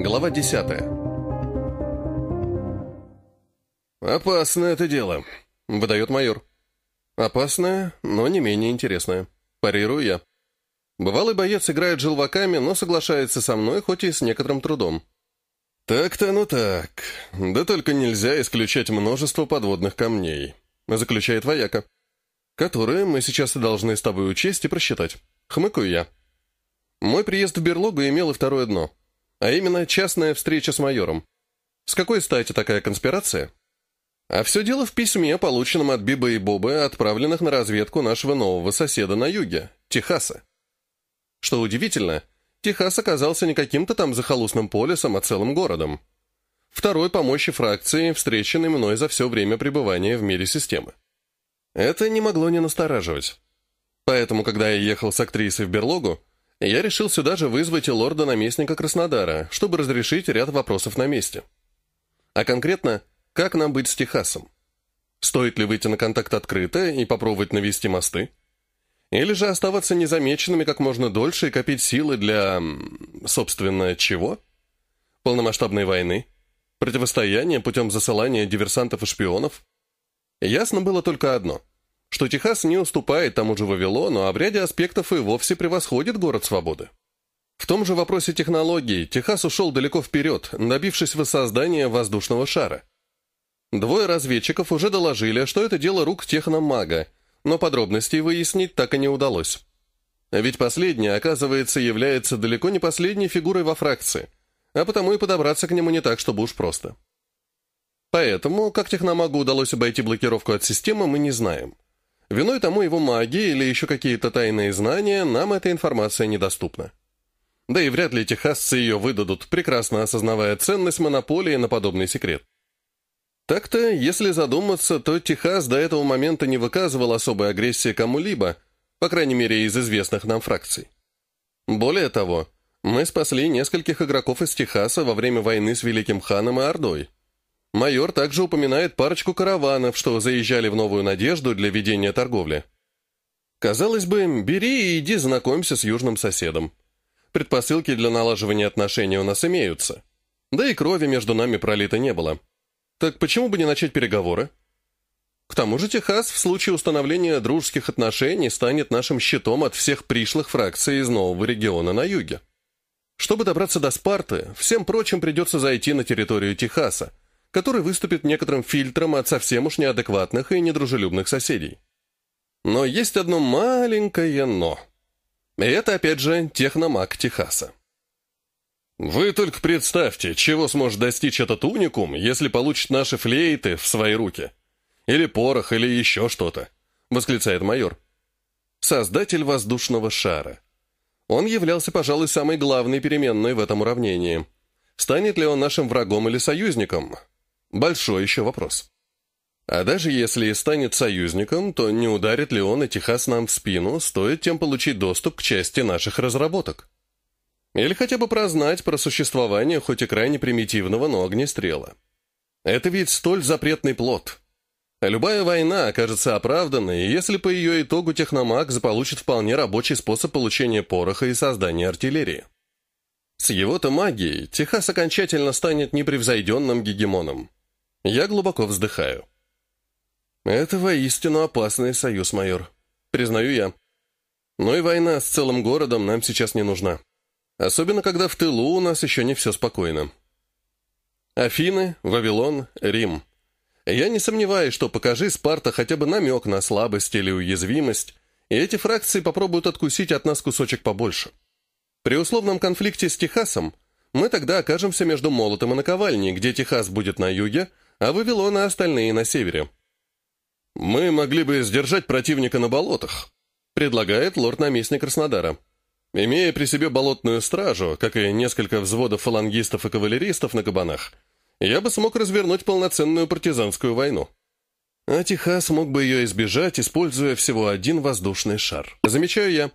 Глава 10 «Опасное это дело», — выдает майор. «Опасное, но не менее интересное». Парирую я. Бывалый боец играет желваками, но соглашается со мной, хоть и с некоторым трудом. «Так-то, ну так. Да только нельзя исключать множество подводных камней», — заключает вояка, «которые мы сейчас и должны с тобой учесть и просчитать». Хмыкаю я. Мой приезд в берлогу имел и второе дно, а именно частная встреча с майором. С какой стати такая конспирация? А все дело в письме, полученном от Биба и Бобы, отправленных на разведку нашего нового соседа на юге, Техаса. Что удивительно, Техас оказался не каким-то там захолустным полисом, а целым городом. Второй по мощи фракции, встреченный мной за все время пребывания в мире системы. Это не могло не настораживать. Поэтому, когда я ехал с актрисой в берлогу, я решил сюда же вызвать лорда-наместника Краснодара, чтобы разрешить ряд вопросов на месте. А конкретно, как нам быть с Техасом? Стоит ли выйти на контакт открыто и попробовать навести мосты? Или же оставаться незамеченными как можно дольше и копить силы для... собственно, чего? Полномасштабной войны? Противостояние путем засылания диверсантов и шпионов? Ясно было только одно – что Техас не уступает тому же Вавилону, а в ряде аспектов и вовсе превосходит город свободы. В том же вопросе технологий Техас ушел далеко вперед, добившись воссоздания воздушного шара. Двое разведчиков уже доложили, что это дело рук техномага, но подробностей выяснить так и не удалось. Ведь последний, оказывается, является далеко не последней фигурой во фракции, а потому и подобраться к нему не так, чтобы уж просто. Поэтому, как техномагу удалось обойти блокировку от системы, мы не знаем. Виной тому его магия или еще какие-то тайные знания, нам эта информация недоступна. Да и вряд ли техасцы ее выдадут, прекрасно осознавая ценность монополии на подобный секрет. Так-то, если задуматься, то Техас до этого момента не выказывал особой агрессии кому-либо, по крайней мере, из известных нам фракций. Более того, мы спасли нескольких игроков из Техаса во время войны с Великим Ханом и Ордой. Майор также упоминает парочку караванов, что заезжали в Новую Надежду для ведения торговли. Казалось бы, бери и иди знакомься с южным соседом. Предпосылки для налаживания отношений у нас имеются. Да и крови между нами пролито не было. Так почему бы не начать переговоры? К тому же Техас в случае установления дружеских отношений станет нашим щитом от всех пришлых фракций из нового региона на юге. Чтобы добраться до Спарты, всем прочим придется зайти на территорию Техаса, который выступит некоторым фильтром от совсем уж неадекватных и недружелюбных соседей. Но есть одно маленькое «но». И это, опять же, техномаг Техаса. Вы только представьте, чего сможет достичь этот уникум, если получит наши флейты в свои руки. Или порох, или еще что-то, восклицает майор. Создатель воздушного шара. Он являлся, пожалуй, самой главной переменной в этом уравнении. Станет ли он нашим врагом или союзником? Большой еще вопрос. А даже если и станет союзником, то не ударит ли он и Техас нам в спину, стоит тем получить доступ к части наших разработок? Или хотя бы прознать про существование хоть и крайне примитивного, но огнестрела. Это ведь столь запретный плод. Любая война окажется оправданной, если по ее итогу техномаг заполучит вполне рабочий способ получения пороха и создания артиллерии. С его-то магией Техас окончательно станет непревзойденным гегемоном. Я глубоко вздыхаю. Это воистину опасный союз, майор. Признаю я. Но и война с целым городом нам сейчас не нужна. Особенно, когда в тылу у нас еще не все спокойно. Афины, Вавилон, Рим. Я не сомневаюсь, что покажи Спарта хотя бы намек на слабость или уязвимость, и эти фракции попробуют откусить от нас кусочек побольше. При условном конфликте с Техасом мы тогда окажемся между молотом и наковальней, где Техас будет на юге, а Вавилон и остальные на севере. «Мы могли бы сдержать противника на болотах», предлагает лорд-наместник Краснодара. Имея при себе болотную стражу, как и несколько взводов фалангистов и кавалеристов на кабанах, я бы смог развернуть полноценную партизанскую войну. А Техас мог бы ее избежать, используя всего один воздушный шар. Замечаю я.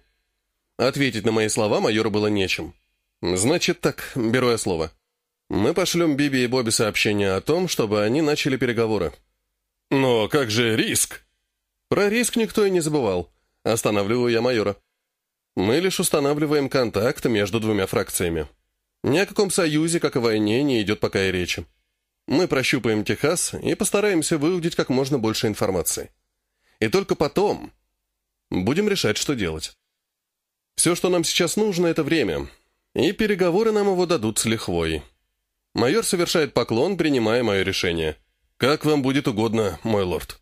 Ответить на мои слова майору было нечем. Значит так, беру я слово. Мы пошлем Биби и Бобби сообщение о том, чтобы они начали переговоры. Но как же риск? Про риск никто и не забывал. Останавливаю я майора. Мы лишь устанавливаем контакт между двумя фракциями. Ни о каком союзе, как о войне, не идет пока и речи. Мы прощупаем Техас и постараемся выудить как можно больше информации. И только потом будем решать, что делать. Все, что нам сейчас нужно, это время, и переговоры нам его дадут с лихвой. Майор совершает поклон, принимая мое решение. «Как вам будет угодно, мой лорд».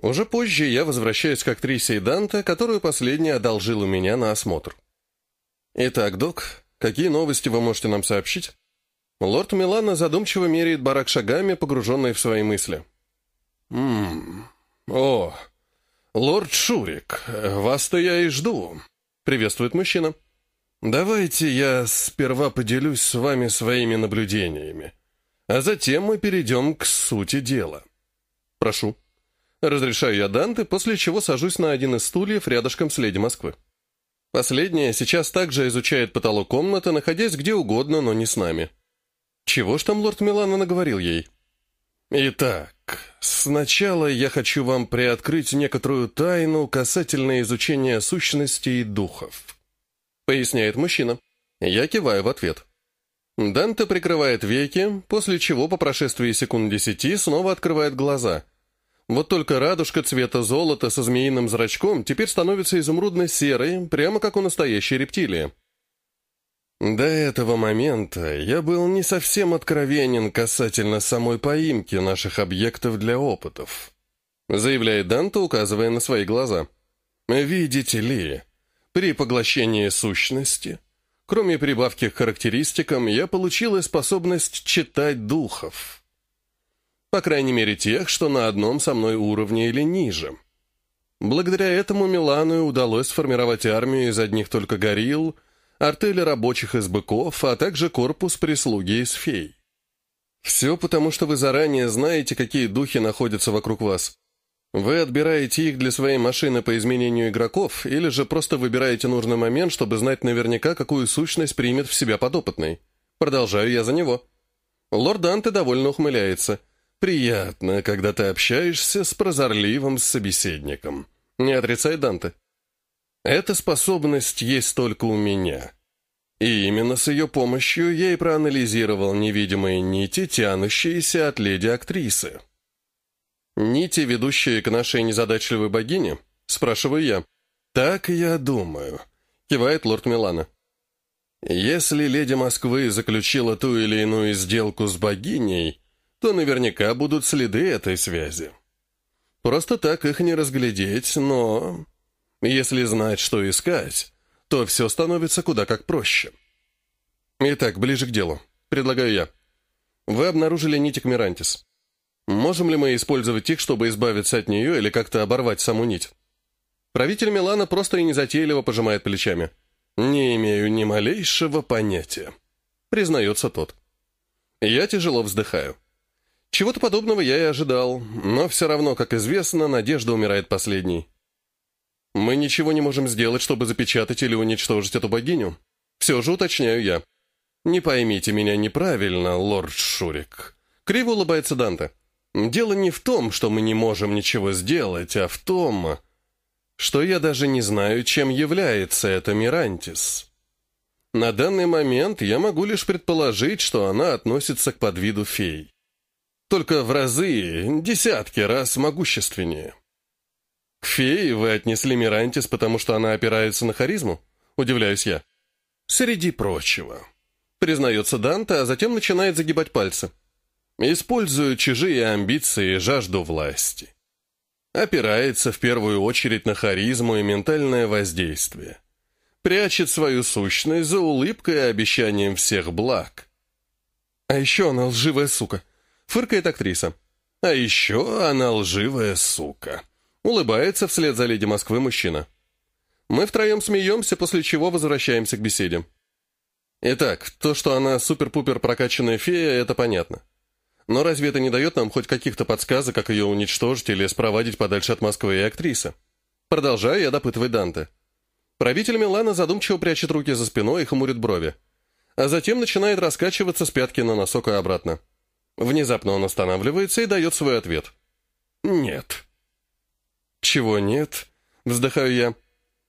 Уже позже я возвращаюсь к актрисе Данте, которую последняя одолжил у меня на осмотр. «Итак, док, какие новости вы можете нам сообщить?» Лорд Милана задумчиво меряет барак шагами, погруженный в свои мысли. «Ммм... О, лорд Шурик, вас-то я и жду», — приветствует мужчина. «Давайте я сперва поделюсь с вами своими наблюдениями, а затем мы перейдем к сути дела». «Прошу». Разрешаю я Данте, после чего сажусь на один из стульев рядышком с леди Москвы. Последняя сейчас также изучает потолок комнаты, находясь где угодно, но не с нами. Чего ж там лорд Милана наговорил ей? Итак, сначала я хочу вам приоткрыть некоторую тайну касательно изучения сущностей и духов. Поясняет мужчина. Я киваю в ответ. Данте прикрывает веки, после чего по прошествии секунд десяти снова открывает глаза. Вот только радужка цвета золота со змеиным зрачком теперь становится изумрудно-серой, прямо как у настоящей рептилии. До этого момента я был не совсем откровенен касательно самой поимки наших объектов для опытов, заявляет Данте, указывая на свои глаза. Видите ли, при поглощении сущности, кроме прибавки к характеристикам, я получила способность читать духов. По крайней мере, тех, что на одном со мной уровне или ниже. Благодаря этому Милану удалось сформировать армию из одних только горилл, артели рабочих из быков, а также корпус прислуги из фей. Все потому, что вы заранее знаете, какие духи находятся вокруг вас. Вы отбираете их для своей машины по изменению игроков, или же просто выбираете нужный момент, чтобы знать наверняка, какую сущность примет в себя подопытный. Продолжаю я за него. Лорд Данте довольно ухмыляется – Приятно, когда ты общаешься с прозорливым собеседником. Не отрицай, Данте. Эта способность есть только у меня. И именно с ее помощью я и проанализировал невидимые нити, тянущиеся от леди-актрисы. «Нити, ведущие к нашей незадачливой богине?» — спрашиваю я. «Так я думаю», — кивает лорд Милана. «Если леди Москвы заключила ту или иную сделку с богиней, то наверняка будут следы этой связи. Просто так их не разглядеть, но... Если знать, что искать, то все становится куда как проще. Итак, ближе к делу. Предлагаю я. Вы обнаружили нитик Мирантис. Можем ли мы использовать их, чтобы избавиться от нее или как-то оборвать саму нить? Правитель Милана просто и незатейливо пожимает плечами. «Не имею ни малейшего понятия», — признается тот. Я тяжело вздыхаю. Чего-то подобного я и ожидал, но все равно, как известно, надежда умирает последней. Мы ничего не можем сделать, чтобы запечатать или уничтожить эту богиню. Все же уточняю я. Не поймите меня неправильно, лорд Шурик. Криво улыбается Данте. Дело не в том, что мы не можем ничего сделать, а в том, что я даже не знаю, чем является эта Мирантис. На данный момент я могу лишь предположить, что она относится к подвиду фей только в разы, десятки раз могущественнее. К фее вы отнесли Мирантис, потому что она опирается на харизму? Удивляюсь я. Среди прочего. Признается Данте, а затем начинает загибать пальцы. Используя чужие амбиции и жажду власти. Опирается в первую очередь на харизму и ментальное воздействие. Прячет свою сущность за улыбкой и обещанием всех благ. А еще она лживая сука. Фыркает актриса. А еще она лживая сука. Улыбается вслед за леди Москвы мужчина. Мы втроем смеемся, после чего возвращаемся к беседе. Итак, то, что она супер-пупер прокачанная фея, это понятно. Но разве это не дает нам хоть каких-то подсказок, как ее уничтожить или спровадить подальше от Москвы и актрисы? Продолжаю я допытывать Данте. Правитель Милана задумчиво прячет руки за спиной и хмурит брови. А затем начинает раскачиваться с пятки на носок и обратно. Внезапно он останавливается и дает свой ответ. «Нет». «Чего нет?» — вздыхаю я.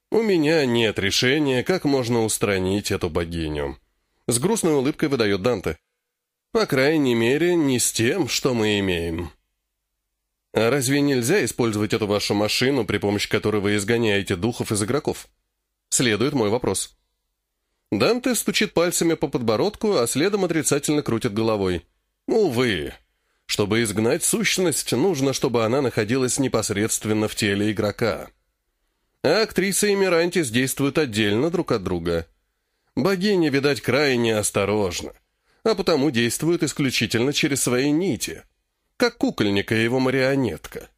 «У меня нет решения, как можно устранить эту богиню. С грустной улыбкой выдает Данте. По крайней мере, не с тем, что мы имеем. А разве нельзя использовать эту вашу машину, при помощи которой вы изгоняете духов из игроков? Следует мой вопрос. Данте стучит пальцами по подбородку, а следом отрицательно крутит головой. Увы. Чтобы изгнать сущность, нужно, чтобы она находилась непосредственно в теле игрока. А актриса и Мирантис действуют отдельно друг от друга. Богиня, видать, крайне осторожна, а потому действует исключительно через свои нити, как кукольник и его марионетка.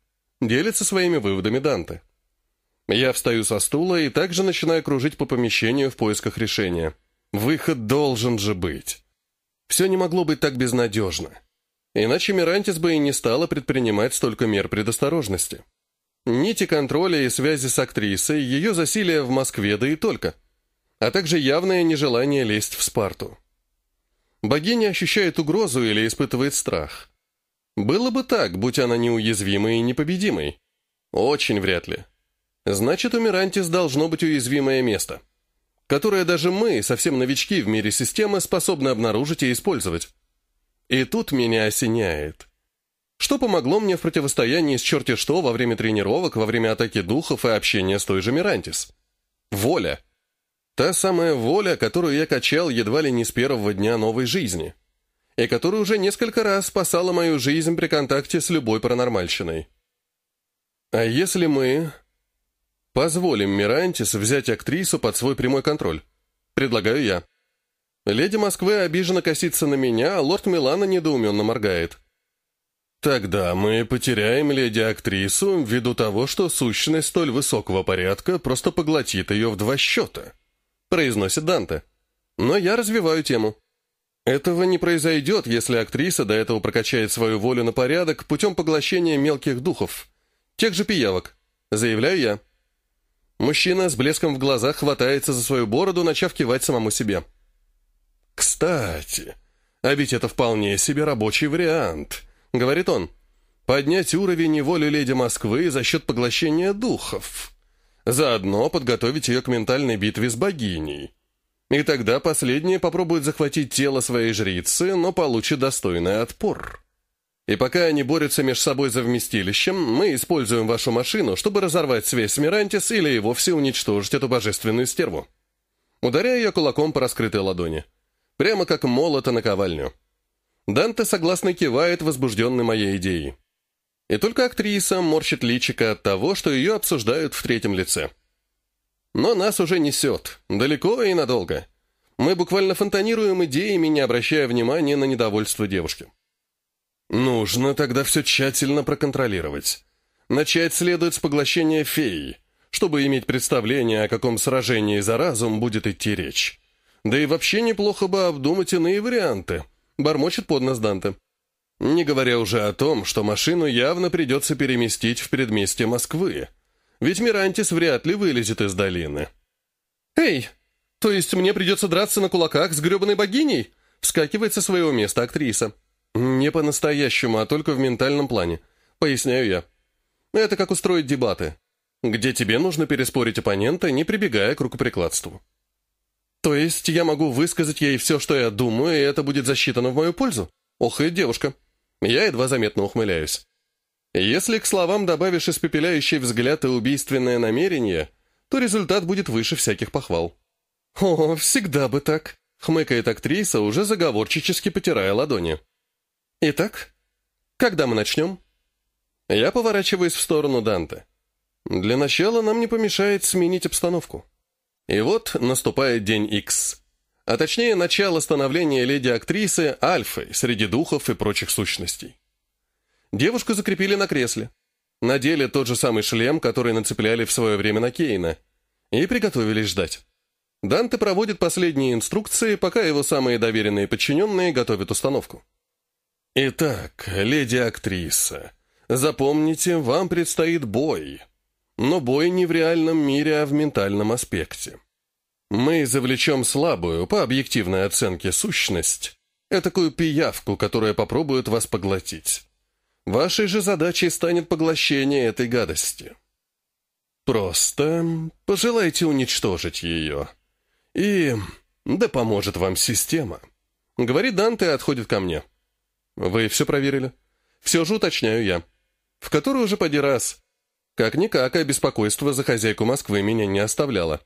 Делится своими выводами Данте. Я встаю со стула и также начинаю кружить по помещению в поисках решения. Выход должен же быть. Все не могло быть так безнадежно. Иначе Мирантис бы и не стала предпринимать столько мер предосторожности. Нити контроля и связи с актрисой, ее засилие в Москве, да и только. А также явное нежелание лезть в Спарту. Богиня ощущает угрозу или испытывает страх. Было бы так, будь она неуязвимой и непобедимой. Очень вряд ли. Значит, у Мирантис должно быть уязвимое место, которое даже мы, совсем новички в мире системы, способны обнаружить и использовать. И тут меня осеняет. Что помогло мне в противостоянии с черти что во время тренировок, во время атаки духов и общения с той же Мирантис? Воля. Та самая воля, которую я качал едва ли не с первого дня новой жизни. И которая уже несколько раз спасала мою жизнь при контакте с любой паранормальщиной. А если мы позволим Мирантис взять актрису под свой прямой контроль? Предлагаю я. Леди Москвы обиженно косится на меня, а лорд Милана недоуменно моргает. Тогда мы потеряем леди-актрису ввиду того, что сущность столь высокого порядка просто поглотит ее в два счета, произносит Данте. Но я развиваю тему. Этого не произойдет, если актриса до этого прокачает свою волю на порядок путем поглощения мелких духов, тех же пиявок, заявляю я. Мужчина с блеском в глазах хватается за свою бороду, начав кивать самому себе. «Кстати, а ведь это вполне себе рабочий вариант», — говорит он. «Поднять уровень воли леди Москвы за счет поглощения духов. Заодно подготовить ее к ментальной битве с богиней. И тогда последняя попробует захватить тело своей жрицы, но получит достойный отпор. И пока они борются между собой за вместилищем, мы используем вашу машину, чтобы разорвать связь с Мирантис или и вовсе уничтожить эту божественную стерву». Ударяю ее кулаком по раскрытой ладони прямо как молота на ковальню. Данте согласно кивает, возбужденный моей идеей. И только актриса морщит личико от того, что ее обсуждают в третьем лице. Но нас уже несет, далеко и надолго. Мы буквально фонтанируем идеями, не обращая внимания на недовольство девушки. Нужно тогда все тщательно проконтролировать. Начать следует с поглощения феи, чтобы иметь представление, о каком сражении за разум будет идти речь. Да и вообще неплохо бы обдумать иные варианты. Бормочет под нос Данте. Не говоря уже о том, что машину явно придется переместить в предместье Москвы. Ведь Мирантис вряд ли вылезет из долины. «Эй, то есть мне придется драться на кулаках с гребаной богиней?» Вскакивает со своего места актриса. «Не по-настоящему, а только в ментальном плане. Поясняю я. Это как устроить дебаты, где тебе нужно переспорить оппонента, не прибегая к рукоприкладству. То есть я могу высказать ей все, что я думаю, и это будет засчитано в мою пользу? Ох и девушка. Я едва заметно ухмыляюсь. Если к словам добавишь испепеляющий взгляд и убийственное намерение, то результат будет выше всяких похвал. «О, всегда бы так», — хмыкает актриса, уже заговорчически потирая ладони. «Итак, когда мы начнем?» Я поворачиваюсь в сторону Данте. Для начала нам не помешает сменить обстановку. И вот наступает день X. А точнее, начало становления леди-актрисы Альфы среди духов и прочих сущностей. Девушку закрепили на кресле. Надели тот же самый шлем, который нацепляли в свое время на Кейна. И приготовились ждать. Данте проводит последние инструкции, пока его самые доверенные подчиненные готовят установку. Итак, леди-актриса, запомните, вам предстоит бой. Но бой не в реальном мире, а в ментальном аспекте. Мы завлечем слабую, по объективной оценке, сущность, этакую пиявку, которая попробует вас поглотить. Вашей же задачей станет поглощение этой гадости. Просто пожелайте уничтожить ее. И Да поможет вам система. Говорит Данте и отходит ко мне. Вы все проверили? Все же уточняю я. В который уже поди раз. Как-никак, а беспокойство за хозяйку Москвы меня не оставляло.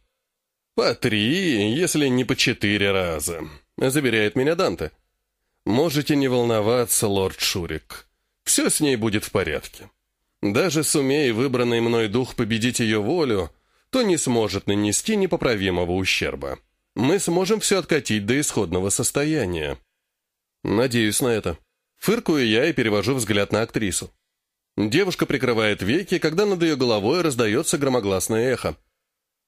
По три, если не по четыре раза, заверяет меня Данте. Можете не волноваться, лорд Шурик. Все с ней будет в порядке. Даже сумей выбранный мной дух победить ее волю, то не сможет нанести непоправимого ущерба. Мы сможем все откатить до исходного состояния. Надеюсь на это. Фыркую я и перевожу взгляд на актрису. Девушка прикрывает веки, когда над ее головой раздается громогласное эхо.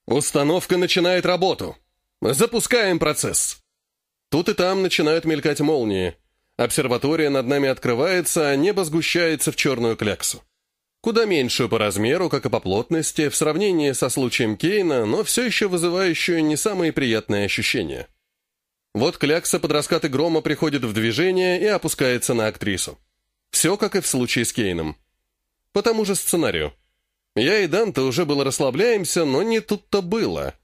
«Установка начинает работу! Запускаем процесс!» Тут и там начинают мелькать молнии. Обсерватория над нами открывается, а небо сгущается в черную кляксу. Куда меньшую по размеру, как и по плотности, в сравнении со случаем Кейна, но все еще вызывающую не самые приятные ощущения. Вот клякса под раскаты грома приходит в движение и опускается на актрису. Все как и в случае с Кейном. По тому же сценарию. Я и Данте уже было расслабляемся, но не тут-то было.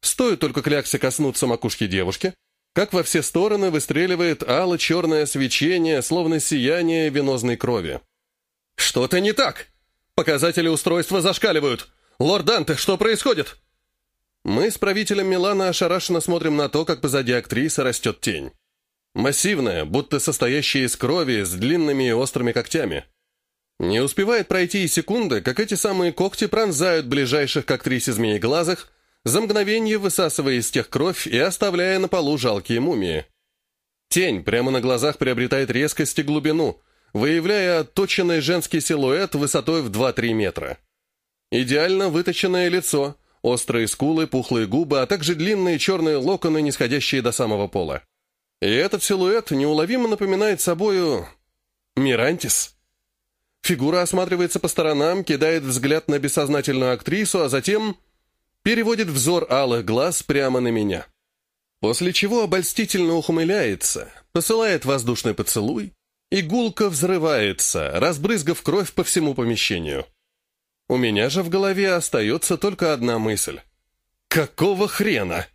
Стоит только кляксе коснуться макушки девушки, как во все стороны выстреливает ало-черное свечение, словно сияние венозной крови. «Что-то не так! Показатели устройства зашкаливают! Лорд Данте, что происходит?» Мы с правителем Милана ошарашенно смотрим на то, как позади актрисы растет тень. Массивная, будто состоящая из крови, с длинными и острыми когтями. Не успевает пройти и секунды, как эти самые когти пронзают ближайших к актрисе змееглазых, за мгновение высасывая из тех кровь и оставляя на полу жалкие мумии. Тень прямо на глазах приобретает резкость и глубину, выявляя отточенный женский силуэт высотой в 2-3 метра. Идеально выточенное лицо, острые скулы, пухлые губы, а также длинные черные локоны, нисходящие до самого пола. И этот силуэт неуловимо напоминает собою... Мирантис. Фигура осматривается по сторонам, кидает взгляд на бессознательную актрису, а затем переводит взор алых глаз прямо на меня. После чего обольстительно ухмыляется, посылает воздушный поцелуй, и гулко взрывается, разбрызгав кровь по всему помещению. У меня же в голове остается только одна мысль. «Какого хрена?»